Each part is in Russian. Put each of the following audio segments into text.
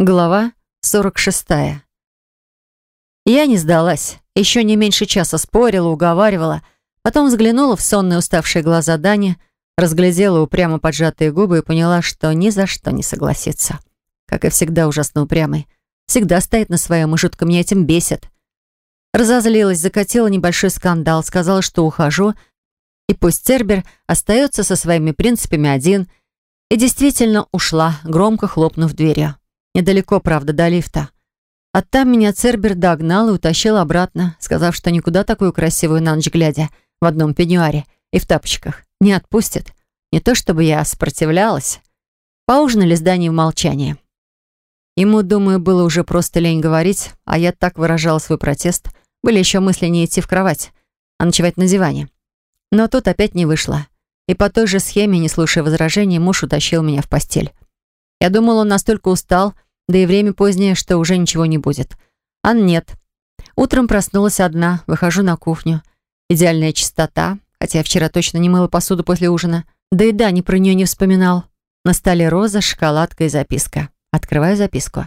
Глава 46. Я не сдалась. Еще не меньше часа спорила, уговаривала. Потом взглянула в сонные уставшие глаза Дани, разглядела упрямо поджатые губы и поняла, что ни за что не согласится. Как и всегда ужасно упрямый. Всегда стоит на своем и жутко меня этим бесит. Разозлилась, закатила небольшой скандал, сказала, что ухожу, и пусть Цербер остается со своими принципами один, и действительно ушла, громко хлопнув дверью. Недалеко, правда, до лифта. А там меня Цербер догнал и утащил обратно, сказав, что никуда такую красивую на ночь глядя в одном пеньюаре и в тапочках не отпустит. Не то чтобы я сопротивлялась. Поужинали с Даней в молчании. Ему, думаю, было уже просто лень говорить, а я так выражала свой протест. Были еще мысли не идти в кровать, а ночевать на диване. Но тут опять не вышло. И по той же схеме, не слушая возражений, муж утащил меня в постель. Я думала, он настолько устал, да и время позднее, что уже ничего не будет. А нет. Утром проснулась одна, выхожу на кухню. Идеальная чистота, хотя я вчера точно не мыла посуду после ужина. Да и да, ни про нее не вспоминал. На столе роза, шоколадка и записка. Открываю записку.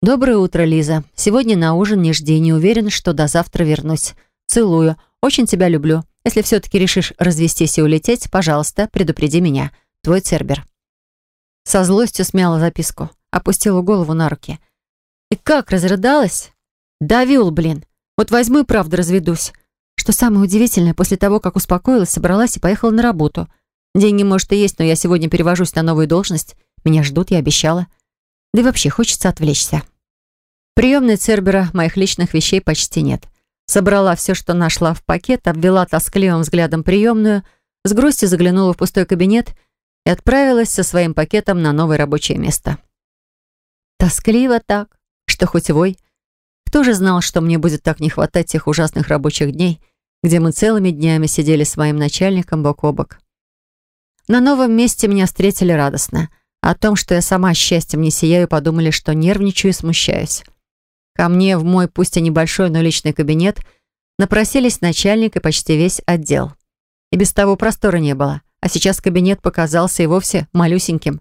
«Доброе утро, Лиза. Сегодня на ужин не жди, не уверен, что до завтра вернусь. Целую. Очень тебя люблю. Если все-таки решишь развестись и улететь, пожалуйста, предупреди меня. Твой Цербер». Со злостью смяла записку опустила голову на руки. И как разрыдалась? Давил, блин. Вот возьму и правда разведусь. Что самое удивительное, после того, как успокоилась, собралась и поехала на работу. Деньги, может, и есть, но я сегодня перевожусь на новую должность. Меня ждут, я обещала. Да и вообще хочется отвлечься. Приемной Цербера моих личных вещей почти нет. Собрала все, что нашла в пакет, обвела тоскливым взглядом приемную, с грустью заглянула в пустой кабинет и отправилась со своим пакетом на новое рабочее место. Тоскливо так, что хоть вой. Кто же знал, что мне будет так не хватать тех ужасных рабочих дней, где мы целыми днями сидели с моим начальником бок о бок. На новом месте меня встретили радостно. О том, что я сама счастьем не сияю, подумали, что нервничаю и смущаюсь. Ко мне в мой, пусть и небольшой, но личный кабинет напросились начальник и почти весь отдел. И без того простора не было, а сейчас кабинет показался и вовсе малюсеньким.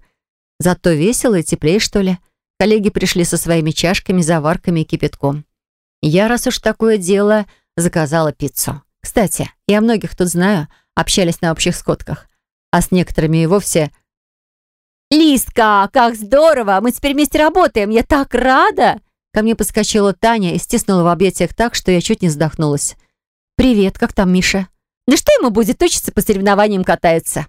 Зато весело и теплее, что ли. Коллеги пришли со своими чашками, заварками и кипятком. Я, раз уж такое дело, заказала пиццу. Кстати, я многих тут знаю, общались на общих скотках. А с некоторыми и вовсе... «Листка, как здорово! Мы теперь вместе работаем! Я так рада!» Ко мне подскочила Таня и стиснула в объятиях так, что я чуть не вздохнулась. «Привет, как там Миша?» «Да что ему будет учиться по соревнованиям катается?»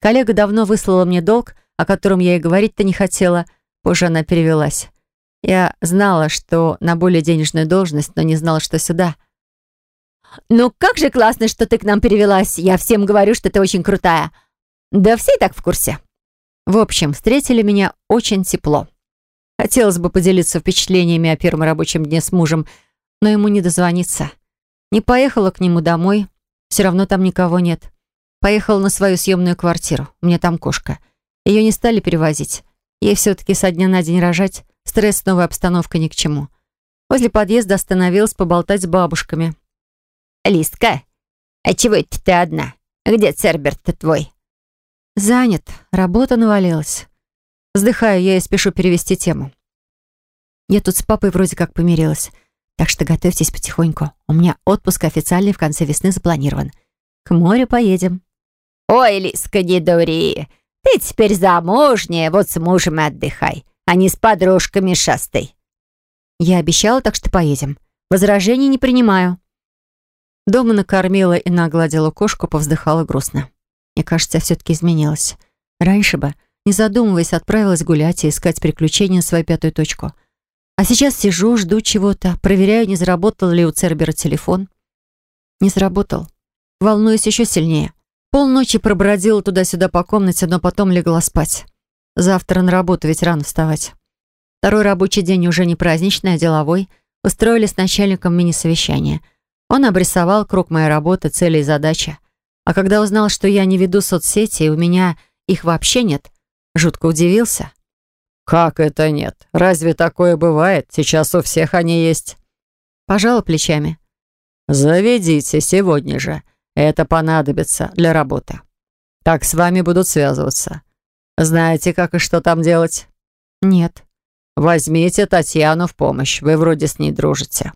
Коллега давно выслала мне долг, о котором я и говорить-то не хотела, — Позже она перевелась. Я знала, что на более денежную должность, но не знала, что сюда. «Ну как же классно, что ты к нам перевелась. Я всем говорю, что ты очень крутая. Да все и так в курсе». В общем, встретили меня очень тепло. Хотелось бы поделиться впечатлениями о первом рабочем дне с мужем, но ему не дозвониться. Не поехала к нему домой, все равно там никого нет. Поехала на свою съемную квартиру, у меня там кошка. Ее не стали перевозить. Ей все-таки со дня на день рожать, стресс, новая обстановка ни к чему. Возле подъезда остановилась поболтать с бабушками. «Листка, а чего это ты одна? Где Церберт-то твой?» «Занят. Работа навалилась». Вздыхаю я и спешу перевести тему. Я тут с папой вроде как помирилась, так что готовьтесь потихоньку. У меня отпуск официальный в конце весны запланирован. К морю поедем. «Ой, Лиска, не дури. Ты теперь замужняя, вот с мужем и отдыхай, а не с подружками шастай». Я обещала, так что поедем. Возражений не принимаю. Дома накормила и нагладила кошку, повздыхала грустно. Мне кажется, я все-таки изменилась. Раньше бы, не задумываясь, отправилась гулять и искать приключения на свою пятую точку. А сейчас сижу, жду чего-то, проверяю, не заработал ли у Цербера телефон. Не заработал. Волнуюсь еще сильнее. Полночи пробродила туда-сюда по комнате, но потом легла спать. Завтра на работу, ведь рано вставать. Второй рабочий день уже не праздничный, а деловой. Устроили с начальником мини-совещание. Он обрисовал круг моей работы, цели и задачи. А когда узнал, что я не веду соцсети, и у меня их вообще нет, жутко удивился. «Как это нет? Разве такое бывает? Сейчас у всех они есть». Пожала плечами. «Заведите сегодня же. Это понадобится для работы. Так с вами будут связываться. Знаете, как и что там делать? Нет. Возьмите Татьяну в помощь, вы вроде с ней дружите».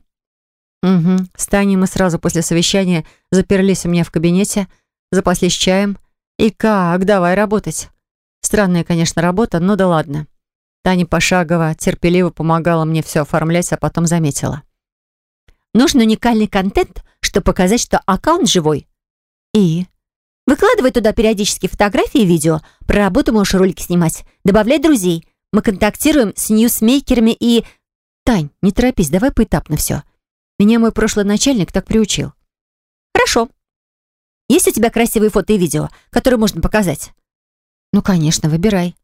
Угу. С Таней мы сразу после совещания заперлись у меня в кабинете, запаслись чаем. И как, давай работать. Странная, конечно, работа, но да ладно. Таня пошагово, терпеливо помогала мне все оформлять, а потом заметила. Нужен уникальный контент, чтобы показать, что аккаунт живой. И? Выкладывай туда периодически фотографии и видео. Про работу можешь ролики снимать. Добавляй друзей. Мы контактируем с ньюсмейкерами и... Тань, не торопись, давай поэтапно все. Меня мой прошлый начальник так приучил. Хорошо. Есть у тебя красивые фото и видео, которые можно показать? Ну, конечно, выбирай.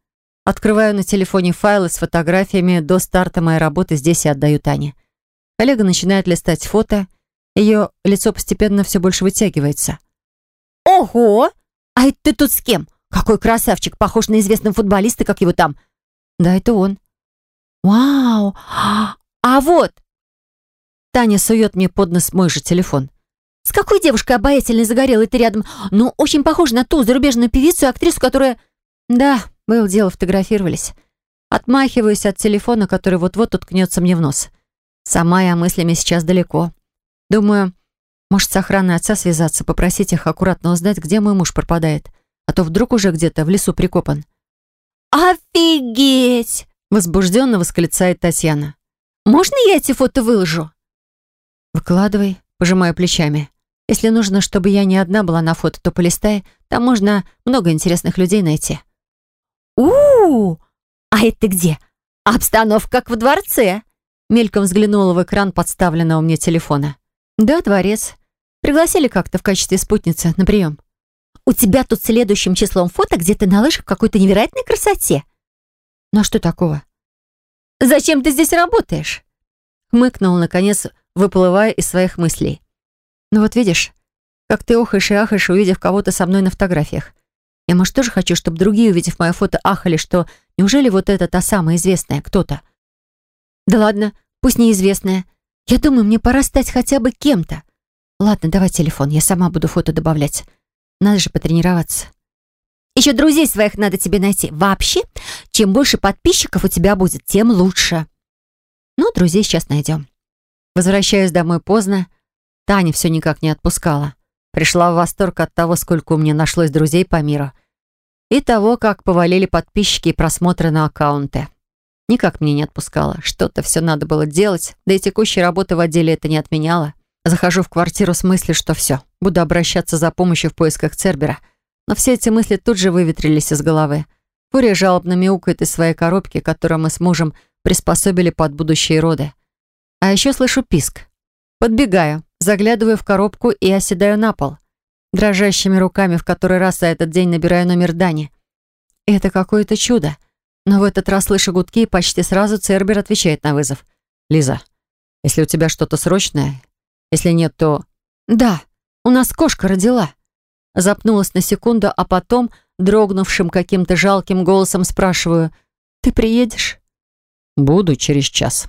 Открываю на телефоне файлы с фотографиями до старта моей работы здесь и отдаю Тане. Коллега начинает листать фото. Ее лицо постепенно все больше вытягивается. Ого! А это ты тут с кем? Какой красавчик, похож на известного футболиста, как его там. Да, это он. Вау! А вот, Таня сует мне под нос мой же телефон. «С какой девушкой обаятельной загорелой ты рядом? Ну, очень похожа на ту зарубежную певицу и актрису, которая...» «Да, было дело, фотографировались. Отмахиваюсь от телефона, который вот-вот уткнется мне в нос. Сама я мыслями сейчас далеко. Думаю, может, с охраной отца связаться, попросить их аккуратно узнать, где мой муж пропадает. А то вдруг уже где-то в лесу прикопан». «Офигеть!» — возбужденно восклицает Татьяна. «Можно я эти фото выложу?» «Выкладывай», пожимая плечами. «Если нужно, чтобы я не одна была на фото, то полистай. Там можно много интересных людей найти». «У-у-у! А это где? Обстановка как в дворце!» Мельком взглянула в экран подставленного мне телефона. «Да, дворец. Пригласили как-то в качестве спутницы на прием». «У тебя тут следующим числом фото, где ты на лыжах в какой-то невероятной красоте». «Ну а что такого?» «Зачем ты здесь работаешь?» Хмыкнул, наконец, выплывая из своих мыслей. «Ну вот видишь, как ты охаешь и ахаешь, увидев кого-то со мной на фотографиях. Я, может, тоже хочу, чтобы другие, увидев мое фото, ахали, что неужели вот это та самая известная кто-то? Да ладно, пусть неизвестная. Я думаю, мне пора стать хотя бы кем-то. Ладно, давай телефон, я сама буду фото добавлять. Надо же потренироваться. Еще друзей своих надо тебе найти. Вообще, чем больше подписчиков у тебя будет, тем лучше. Ну, друзей сейчас найдем. Возвращаюсь домой поздно. Таня все никак не отпускала. Пришла в восторг от того, сколько у меня нашлось друзей по миру. И того, как повалили подписчики и просмотры на аккаунты. Никак мне не отпускала. Что-то все надо было делать, да и текущей работы в отделе это не отменяло. Захожу в квартиру с мыслью, что все, буду обращаться за помощью в поисках Цербера. Но все эти мысли тут же выветрились из головы. Фурия жалобно мяукает из своей коробки, которую мы с мужем приспособили под будущие роды. А еще слышу писк. Подбегаю, заглядываю в коробку и оседаю на пол. Дрожащими руками в который раз за этот день набираю номер Дани. это какое-то чудо. Но в этот раз слышу гудки, почти сразу Цербер отвечает на вызов. «Лиза, если у тебя что-то срочное, если нет, то...» «Да, у нас кошка родила». Запнулась на секунду, а потом, дрогнувшим каким-то жалким голосом, спрашиваю, «Ты приедешь?» «Буду через час».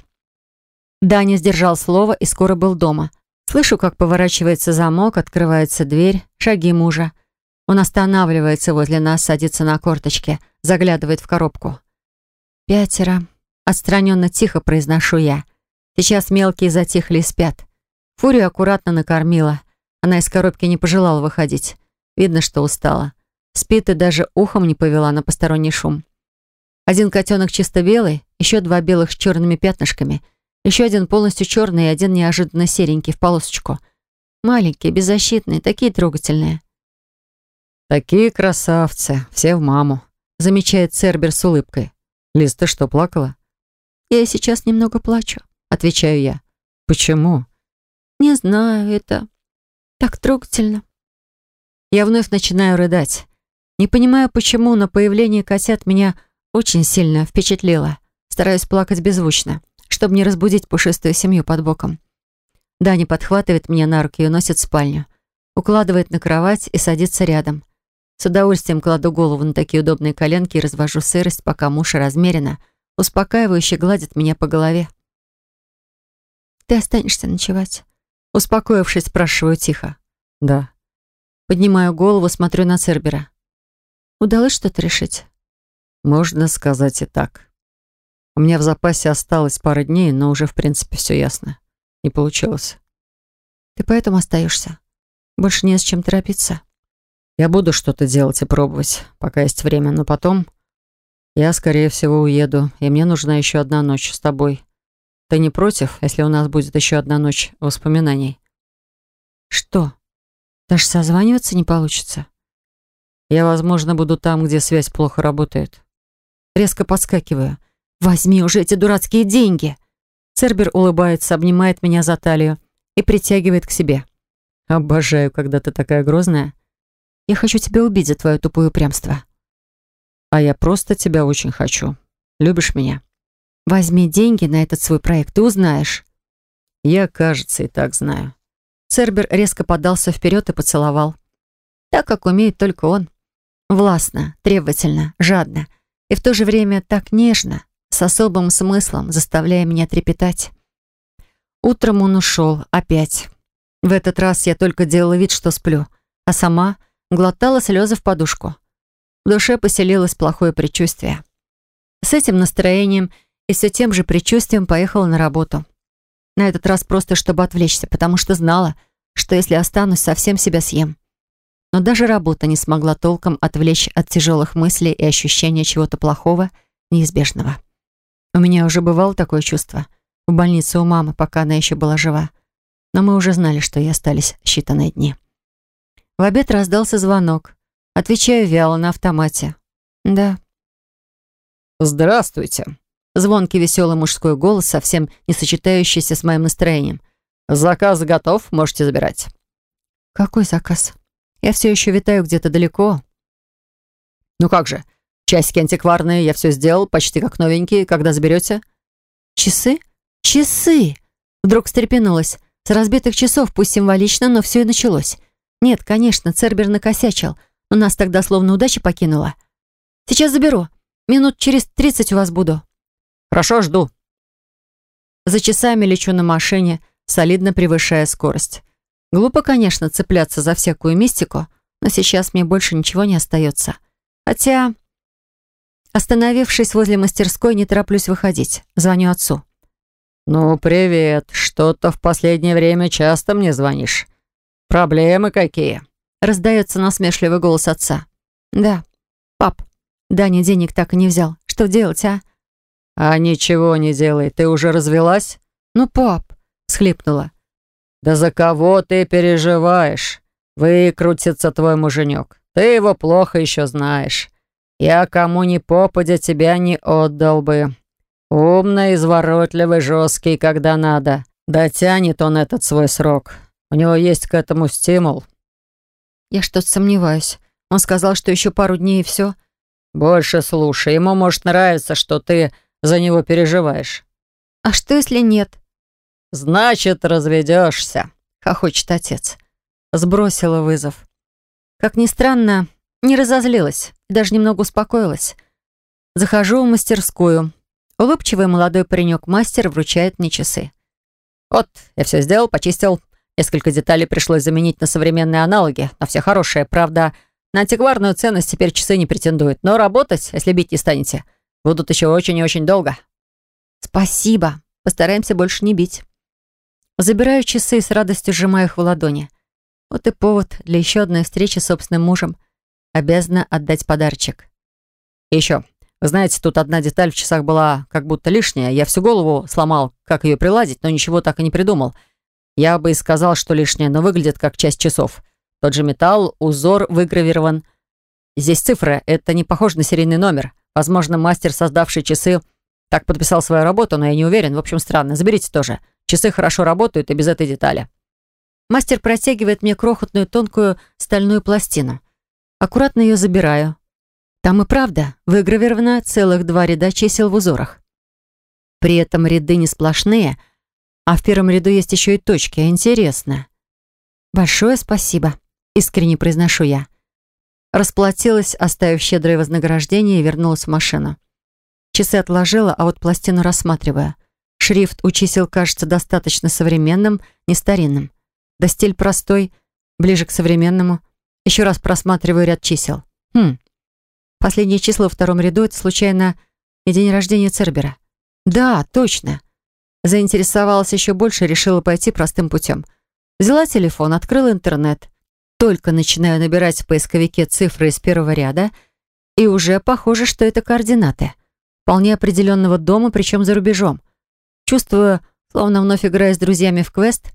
Даня сдержал слово и скоро был дома. Слышу, как поворачивается замок, открывается дверь, шаги мужа. Он останавливается возле нас, садится на корточки, заглядывает в коробку. «Пятеро». Отстраненно тихо произношу я. Сейчас мелкие затихли и спят. Фурию аккуратно накормила. Она из коробки не пожелала выходить. Видно, что устала. Спит и даже ухом не повела на посторонний шум. Один котенок чисто белый, еще два белых с черными пятнышками — еще один полностью черный и один неожиданно серенький в полосочку. Маленькие, беззащитные, такие трогательные. «Такие красавцы, все в маму», — замечает Цербер с улыбкой. «Лиз, ты что, плакала?» «Я сейчас немного плачу», — отвечаю я. «Почему?» «Не знаю, это так трогательно». Я вновь начинаю рыдать. Не понимаю, почему, но появление котят меня очень сильно впечатлило. Стараюсь плакать беззвучно чтобы не разбудить пушистую семью под боком. Даня подхватывает меня на руки и уносит в спальню. Укладывает на кровать и садится рядом. С удовольствием кладу голову на такие удобные коленки и развожу сырость, пока муж размеренно, успокаивающе гладит меня по голове. «Ты останешься ночевать?» Успокоившись, спрашиваю тихо. «Да». Поднимаю голову, смотрю на Цербера. «Удалось что-то решить?» «Можно сказать и так». У меня в запасе осталось пара дней, но уже, в принципе, все ясно. Не получилось. Ты поэтому остаешься? Больше не с чем торопиться? Я буду что-то делать и пробовать, пока есть время, но потом я, скорее всего, уеду, и мне нужна еще одна ночь с тобой. Ты не против, если у нас будет еще одна ночь воспоминаний? Что? Даже созваниваться не получится? Я, возможно, буду там, где связь плохо работает. Резко подскакиваю. Возьми уже эти дурацкие деньги. Цербер улыбается, обнимает меня за талию и притягивает к себе. Обожаю, когда ты такая грозная. Я хочу тебя убить за твое тупое упрямство. А я просто тебя очень хочу. Любишь меня? Возьми деньги на этот свой проект, ты узнаешь. Я, кажется, и так знаю. Цербер резко подался вперед и поцеловал. Так, как умеет только он. Властно, требовательно, жадно. И в то же время так нежно, с особым смыслом, заставляя меня трепетать. Утром он ушел, опять. В этот раз я только делала вид, что сплю, а сама глотала слезы в подушку. В душе поселилось плохое предчувствие. С этим настроением и все тем же предчувствием поехала на работу. На этот раз просто, чтобы отвлечься, потому что знала, что если останусь, совсем себя съем. Но даже работа не смогла толком отвлечь от тяжелых мыслей и ощущения чего-то плохого, неизбежного. У меня уже бывало такое чувство. В больнице у мамы, пока она еще была жива. Но мы уже знали, что ей остались считанные дни. В обед раздался звонок. Отвечаю вяло на автомате. «Да». «Здравствуйте». Звонкий веселый мужской голос, совсем не сочетающийся с моим настроением. «Заказ готов, можете забирать». «Какой заказ? Я все еще витаю где-то далеко». «Ну как же, часики антикварные, я все сделал, почти как новенькие. Когда заберете?» «Часы? Часы!» Вдруг встрепенулась. С разбитых часов, пусть символично, но все и началось. Нет, конечно, Цербер накосячил, но нас тогда словно удача покинула. «Сейчас заберу. Минут через тридцать у вас буду». «Хорошо, жду». За часами лечу на машине, солидно превышая скорость. Глупо, конечно, цепляться за всякую мистику, но сейчас мне больше ничего не остается. Хотя, остановившись возле мастерской, не тороплюсь выходить. Звоню отцу. «Ну, привет. Что-то в последнее время часто мне звонишь. Проблемы какие?» Раздается насмешливый голос отца. «Да. Пап, Даня денег так и не взял. Что делать, а?» «А ничего не делай, ты уже развелась?» «Ну, пап», — схлипнула. «Да за кого ты переживаешь? Выкрутится твой муженек. Ты его плохо еще знаешь. Я кому ни попадя тебя не отдал бы. Умный, изворотливый, жесткий, когда надо. Дотянет он этот свой срок. У него есть к этому стимул». «Я что-то сомневаюсь. Он сказал, что еще пару дней и все». «Больше слушай. Ему может нравиться, что ты за него переживаешь». «А что, если нет?» «Значит, разведешься», — хохочет отец. Сбросила вызов. Как ни странно, не разозлилась, даже немного успокоилась. Захожу в мастерскую. Улыбчивый молодой паренек-мастер вручает мне часы. «Вот, я все сделал, почистил. Несколько деталей пришлось заменить на современные аналоги, но все хорошие. Правда, на антикварную ценность теперь часы не претендуют. Но работать, если бить не станете, будут еще очень и очень долго». «Спасибо. Постараемся больше не бить». Забираю часы и с радостью сжимаю их в ладони. Вот и повод для еще одной встречи с собственным мужем. Обязана отдать подарочек. И еще. Вы знаете, тут одна деталь в часах была как будто лишняя. Я всю голову сломал, как ее приладить, но ничего так и не придумал. Я бы и сказал, что лишняя, но выглядит как часть часов. Тот же металл, узор выгравирован. Здесь цифры, это не похоже на серийный номер. Возможно, мастер, создавший часы, так подписал свою работу, но я не уверен. В общем, странно. Заберите тоже. Часы хорошо работают и без этой детали. Мастер протягивает мне крохотную тонкую стальную пластину. Аккуратно ее забираю. Там и правда выгравировано целых два ряда чисел в узорах. При этом ряды не сплошные, а в первом ряду есть еще и точки. Интересно. Большое спасибо, искренне произношу я. Расплатилась, оставив щедрое вознаграждение и вернулась в машину. Часы отложила, а вот пластину рассматриваю. Шрифт у чисел кажется достаточно современным, не старинным. Да стиль простой, ближе к современному. Еще раз просматриваю ряд чисел. Хм. Последнее число во втором ряду — это, случайно, и день рождения Цербера. Да, точно. Заинтересовалась еще больше, решила пойти простым путем. Взяла телефон, открыла интернет. Только начинаю набирать в поисковике цифры из первого ряда, и уже похоже, что это координаты. Вполне определенного дома, причем за рубежом. Чувствую, словно вновь играя с друзьями в квест,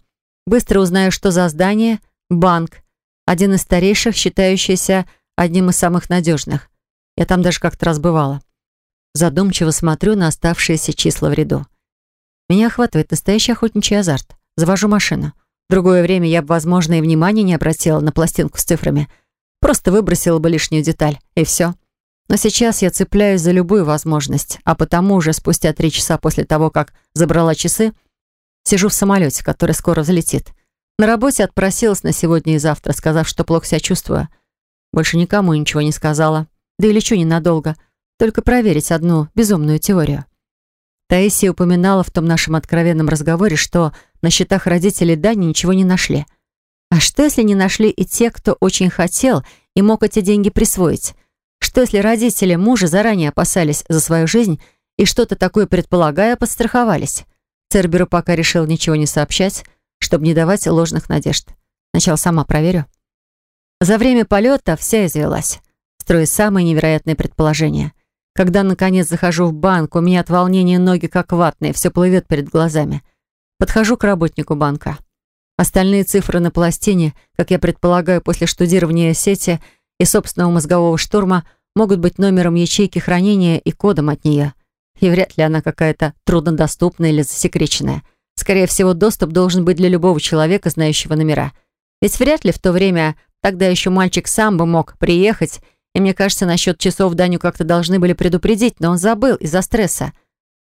быстро узнаю, что за здание, банк, один из старейших, считающийся одним из самых надежных. Я там даже как-то раз бывала. Задумчиво смотрю на оставшиеся числа в ряду. Меня охватывает настоящий охотничий азарт. Завожу машину. В другое время я бы, возможно, и внимания не обратила на пластинку с цифрами. Просто выбросила бы лишнюю деталь, и все. Но сейчас я цепляюсь за любую возможность, а потому уже спустя три часа после того, как забрала часы, сижу в самолете, который скоро взлетит. На работе отпросилась на сегодня и завтра, сказав, что плохо себя чувствую. Больше никому ничего не сказала. Да и лечу ненадолго. Только проверить одну безумную теорию. Таисия упоминала в том нашем откровенном разговоре, что на счетах родителей Дани ничего не нашли. А что, если не нашли и те, кто очень хотел и мог эти деньги присвоить? Что, если родители мужа заранее опасались за свою жизнь и что-то такое предполагая, подстраховались? Церберу пока решил ничего не сообщать, чтобы не давать ложных надежд. Сначала сама проверю. За время полета вся извелась, строя самые невероятные предположения. Когда, наконец, захожу в банк, у меня от волнения ноги как ватные, все плывет перед глазами. Подхожу к работнику банка. Остальные цифры на пластине, как я предполагаю, после штудирования сети и собственного мозгового штурма, могут быть номером ячейки хранения и кодом от нее. И вряд ли она какая-то труднодоступная или засекреченная. Скорее всего, доступ должен быть для любого человека, знающего номера. Ведь вряд ли в то время, тогда еще мальчик сам бы мог приехать и мне кажется, насчет часов Даню как-то должны были предупредить, но он забыл из-за стресса.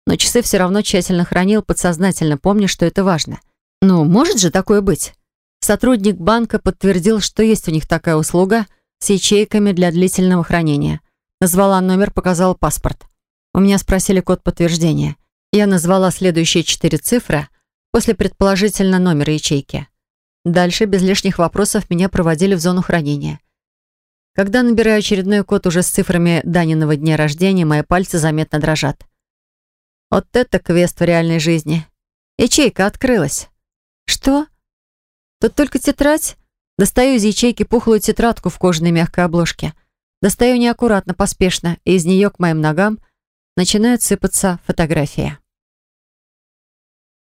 Но часы все равно тщательно хранил, подсознательно помня, что это важно. Ну, может же такое быть? Сотрудник банка подтвердил, что есть у них такая услуга с ячейками для длительного хранения. Назвала номер, показала паспорт. У меня спросили код подтверждения. Я назвала следующие четыре цифры после предположительно номера ячейки. Дальше, без лишних вопросов, меня проводили в зону хранения. Когда набираю очередной код уже с цифрами Даниного дня рождения, мои пальцы заметно дрожат. Вот это квест в реальной жизни. Ячейка открылась. Что? Тут только тетрадь. Достаю из ячейки пухлую тетрадку в кожаной мягкой обложке. Достаю неаккуратно, поспешно, и из нее к моим ногам начинают сыпаться фотографии.